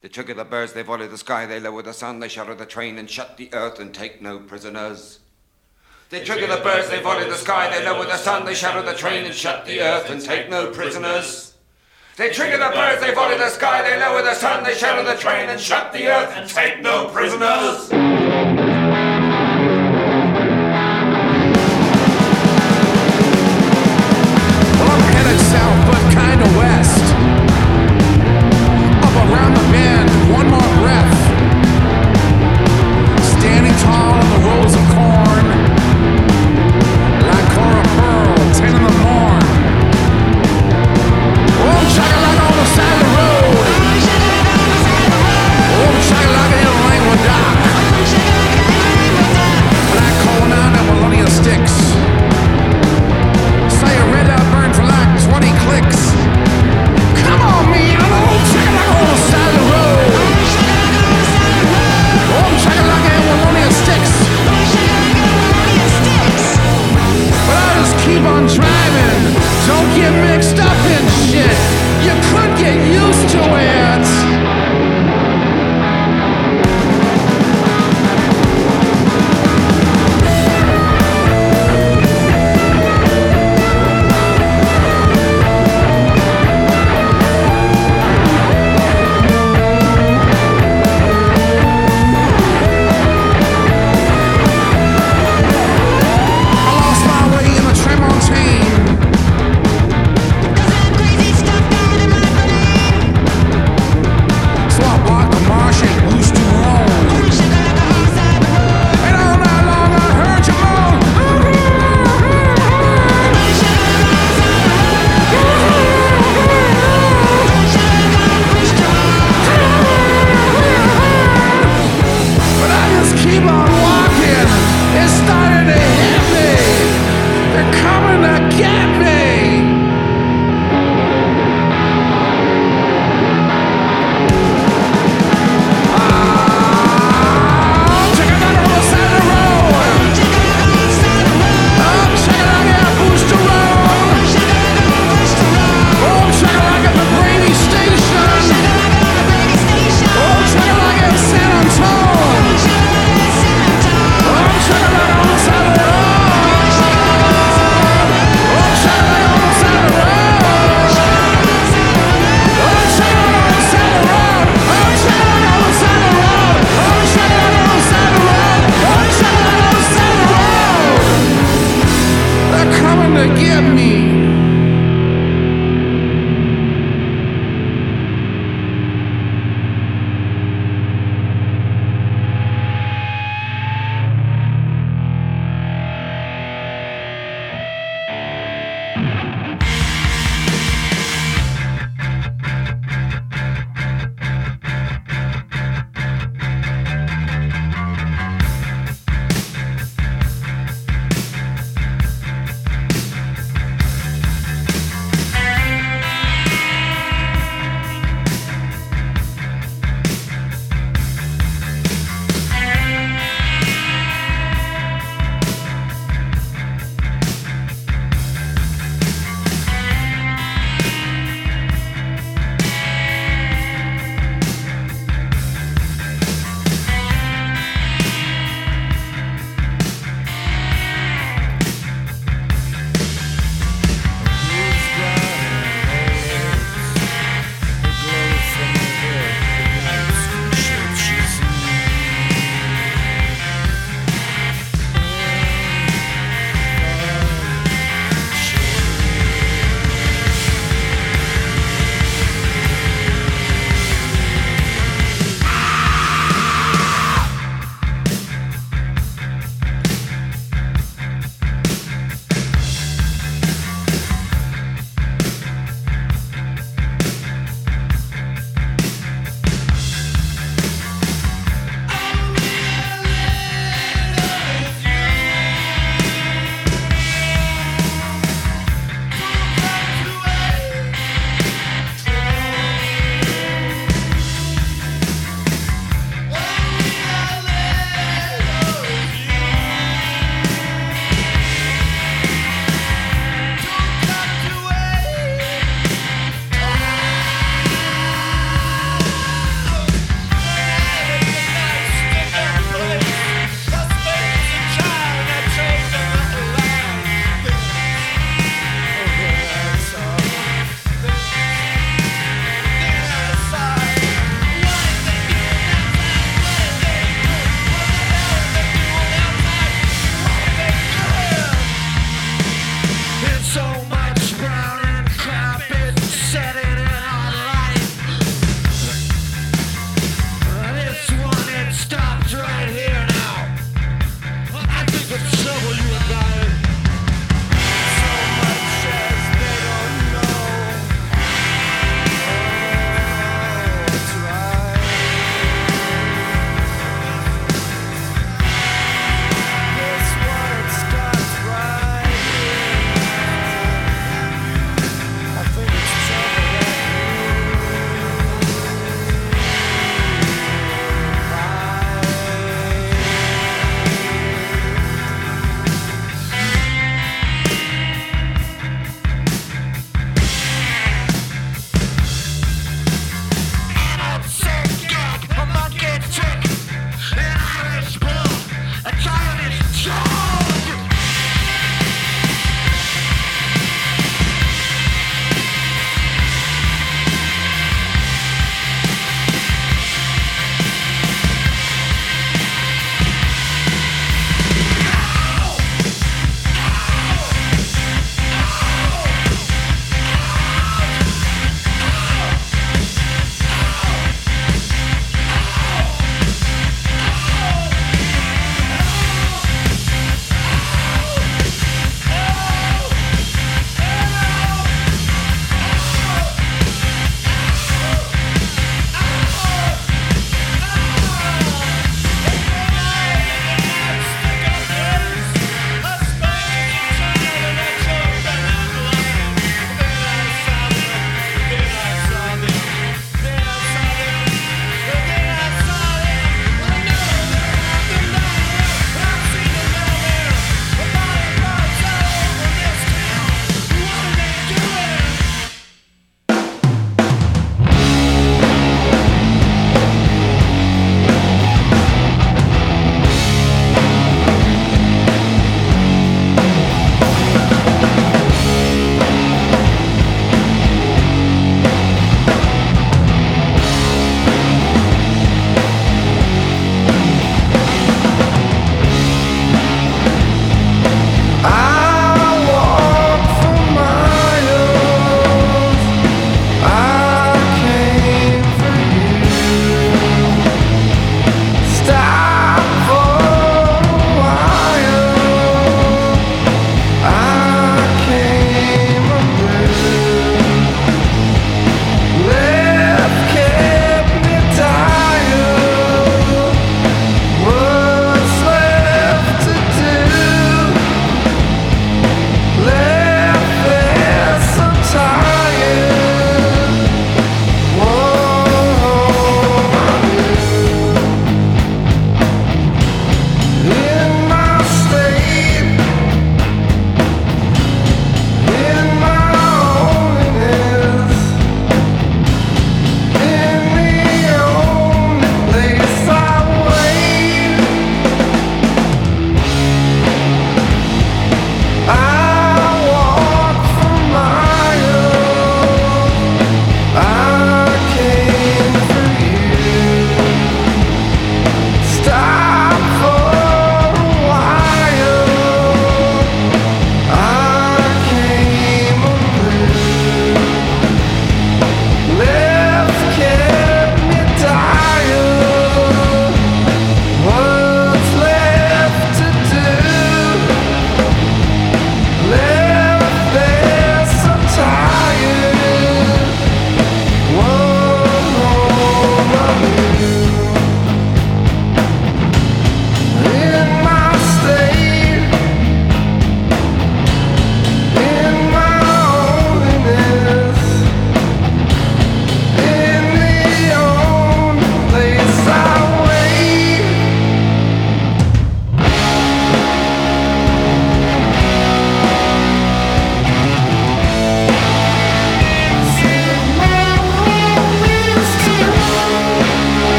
They trigger the birds, they volley the sky, they lower the sun, they shatter the train and shut the earth and take no prisoners. They trigger the birds, they volley the sky, they lower the sun, they shatter the train and shut the earth and take no prisoners. They trigger the birds, they volley the sky, they lower the sun, they shatter the train and shut the earth and take no prisoners.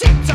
Sit